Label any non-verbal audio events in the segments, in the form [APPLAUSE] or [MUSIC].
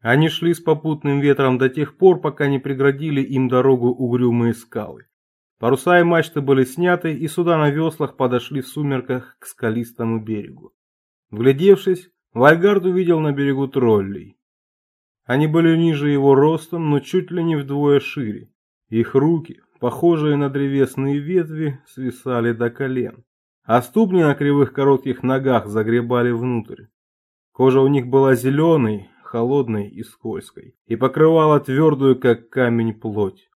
Они шли с попутным ветром до тех пор, пока не преградили им дорогу угрюмые скалы. Паруса и мачты были сняты, и суда на веслах подошли в сумерках к скалистому берегу. Вглядевшись, Вальгард увидел на берегу троллей. Они были ниже его ростом, но чуть ли не вдвое шире. Их руки, похожие на древесные ветви, свисали до колен, а ступни на кривых коротких ногах загребали внутрь. Кожа у них была зеленой, холодной и скользкой, и покрывала твердую, как камень, плоть.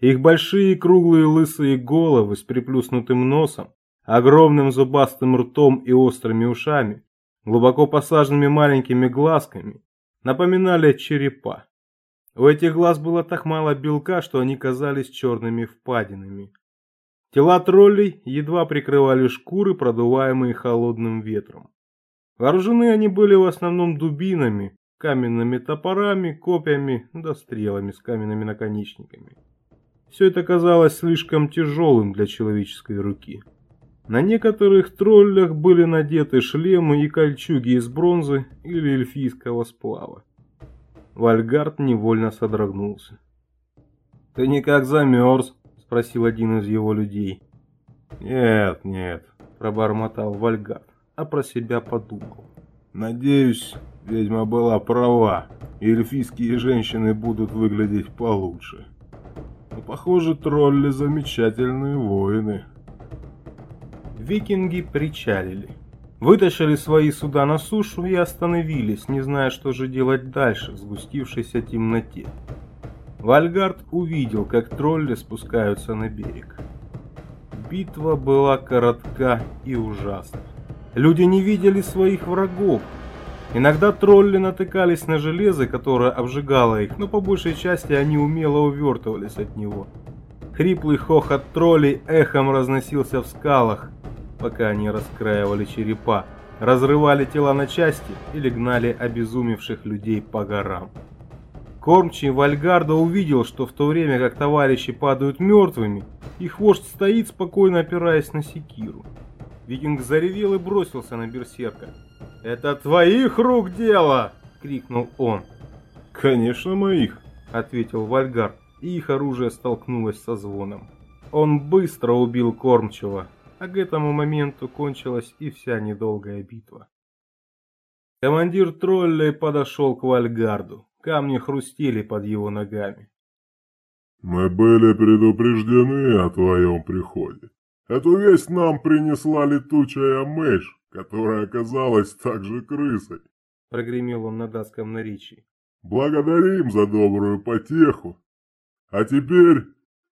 Их большие круглые лысые головы с приплюснутым носом, огромным зубастым ртом и острыми ушами, глубоко посаженными маленькими глазками, напоминали черепа. У этих глаз было так мало белка, что они казались черными впадинами. Тела троллей едва прикрывали шкуры, продуваемые холодным ветром. Вооружены они были в основном дубинами, каменными топорами, копьями да стрелами с каменными наконечниками. Все это казалось слишком тяжелым для человеческой руки. На некоторых троллях были надеты шлемы и кольчуги из бронзы или эльфийского сплава. Вальгард невольно содрогнулся. «Ты никак замерз?» – спросил один из его людей. «Нет, нет», – пробормотал Вальгард, а про себя подумал. «Надеюсь, ведьма была права, и эльфийские женщины будут выглядеть получше. Но, похоже, тролли замечательные воины». Викинги причалили. Вытащили свои суда на сушу и остановились, не зная, что же делать дальше в сгустившейся темноте. Вальгард увидел, как тролли спускаются на берег. Битва была коротка и ужасна. Люди не видели своих врагов. Иногда тролли натыкались на железо, которое обжигало их, но по большей части они умело увертывались от него. Хриплый хохот троллей эхом разносился в скалах, пока они раскраивали черепа, разрывали тела на части или гнали обезумевших людей по горам. Кормчий Вальгарда увидел, что в то время как товарищи падают мертвыми, их вождь стоит, спокойно опираясь на секиру. Викинг заревел и бросился на берсерка. «Это твоих рук дело!» — крикнул он. «Конечно моих!» — ответил Вальгард, и их оружие столкнулось со звоном. Он быстро убил кормчего, а к этому моменту кончилась и вся недолгая битва. Командир троллей подошел к Вальгарду. Камни хрустели под его ногами. «Мы были предупреждены о твоем приходе. Эту весть нам принесла летучая мышь, которая оказалась также крысой», — прогремел он на датском наречии. «Благодарим за добрую потеху. А теперь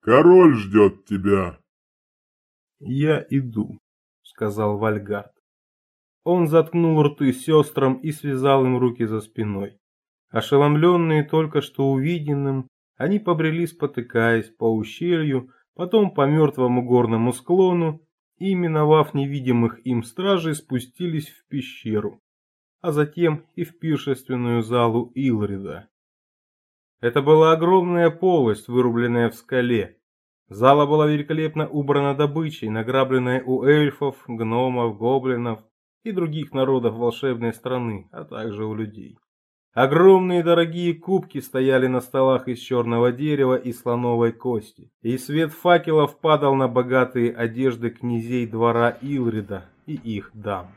король ждет тебя». «Я иду», — сказал Вальгард. Он заткнул рты сестрам и связал им руки за спиной. Ошеломленные только что увиденным, они побрели, спотыкаясь по ущелью, потом по мертвому горному склону и, миновав невидимых им стражей, спустились в пещеру, а затем и в пиршественную залу Илрида. Это была огромная полость, вырубленная в скале, Зала была великолепно убрана добычей, награбленной у эльфов, гномов, гоблинов и других народов волшебной страны, а также у людей. Огромные дорогие кубки стояли на столах из черного дерева и слоновой кости, и свет факелов падал на богатые одежды князей двора Илрида и их дам.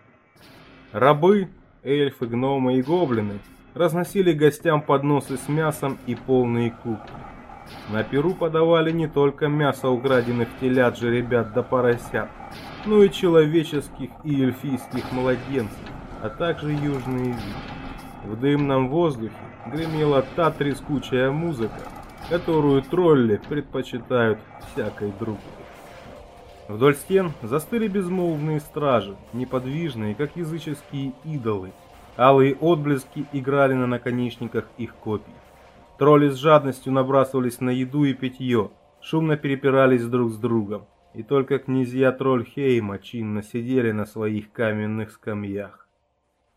Рабы, эльфы, гномы и гоблины разносили гостям подносы с мясом и полные кубки. На Перу подавали не только мясо украденных телят, жеребят да поросят, но и человеческих и эльфийских младенцев, а также южные виды. В дымном воздухе гремела та трескучая музыка, которую тролли предпочитают всякой другой. Вдоль стен застыли безмолвные стражи, неподвижные, как языческие идолы. Алые отблески играли на наконечниках их копий. Тролли с жадностью набрасывались на еду и питье, шумно перепирались друг с другом, и только князья Трольхейма чинно сидели на своих каменных скамьях.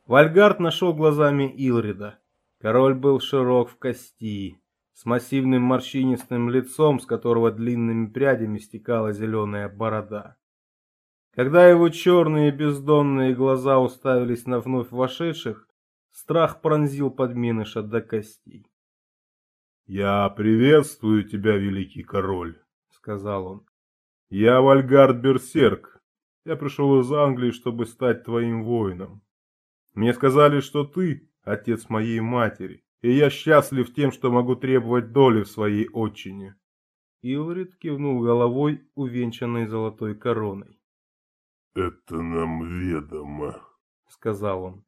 Вальгард нашел глазами Илрида. Король был широк в кости, с массивным морщинистым лицом, с которого длинными прядями стекала зеленая борода. Когда его черные бездонные глаза уставились на вновь вошедших, страх пронзил подменыша до костей. «Я приветствую тебя, великий король», — сказал он. «Я Вальгард Берсерк. Я пришел из Англии, чтобы стать твоим воином. Мне сказали, что ты отец моей матери, и я счастлив тем, что могу требовать доли в своей отчине». Илрид кивнул головой, увенчанной золотой короной. «Это нам ведомо», — сказал он.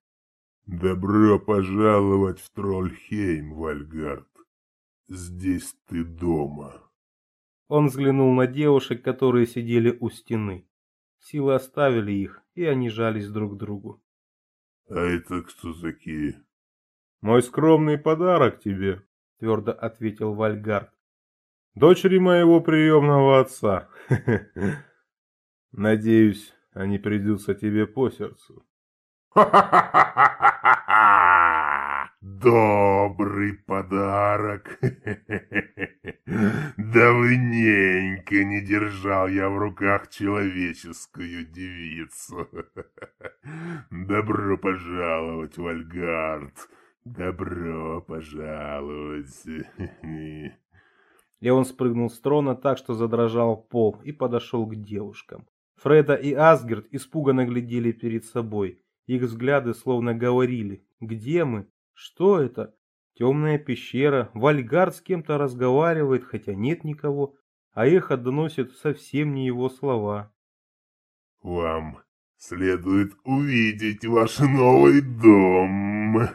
«Добро пожаловать в Трольхейм, Вальгард. Здесь ты дома». Он взглянул на девушек, которые сидели у стены. Силы оставили их, и они жались друг к другу. «А это кто такие?» «Мой скромный подарок тебе», — твердо ответил Вальгард. «Дочери моего приемного отца. [LAUGHS] Надеюсь, они придутся тебе по сердцу». [LAUGHS] Добрый подарок. Давненько не держал я в руках человеческую девицу. Добро пожаловать, Вальгард. Добро пожаловать. И он спрыгнул с трона так, что задрожал пол, и подошел к девушкам. Фреда и Асгерт испуганно глядели перед собой. Их взгляды словно говорили «Где мы? Что это? Темная пещера, Вальгард с кем-то разговаривает, хотя нет никого, а эхо доносит совсем не его слова. «Вам следует увидеть ваш новый дом!»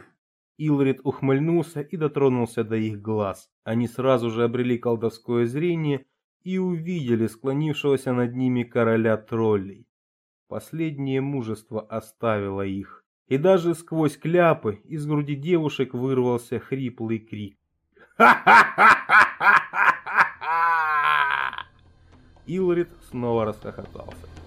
Илрид ухмыльнулся и дотронулся до их глаз. Они сразу же обрели колдовское зрение и увидели склонившегося над ними короля троллей. Последнее мужество оставило их и даже сквозь кляпы из груди девушек вырвался хриплый крик. Илрид снова расхохотался.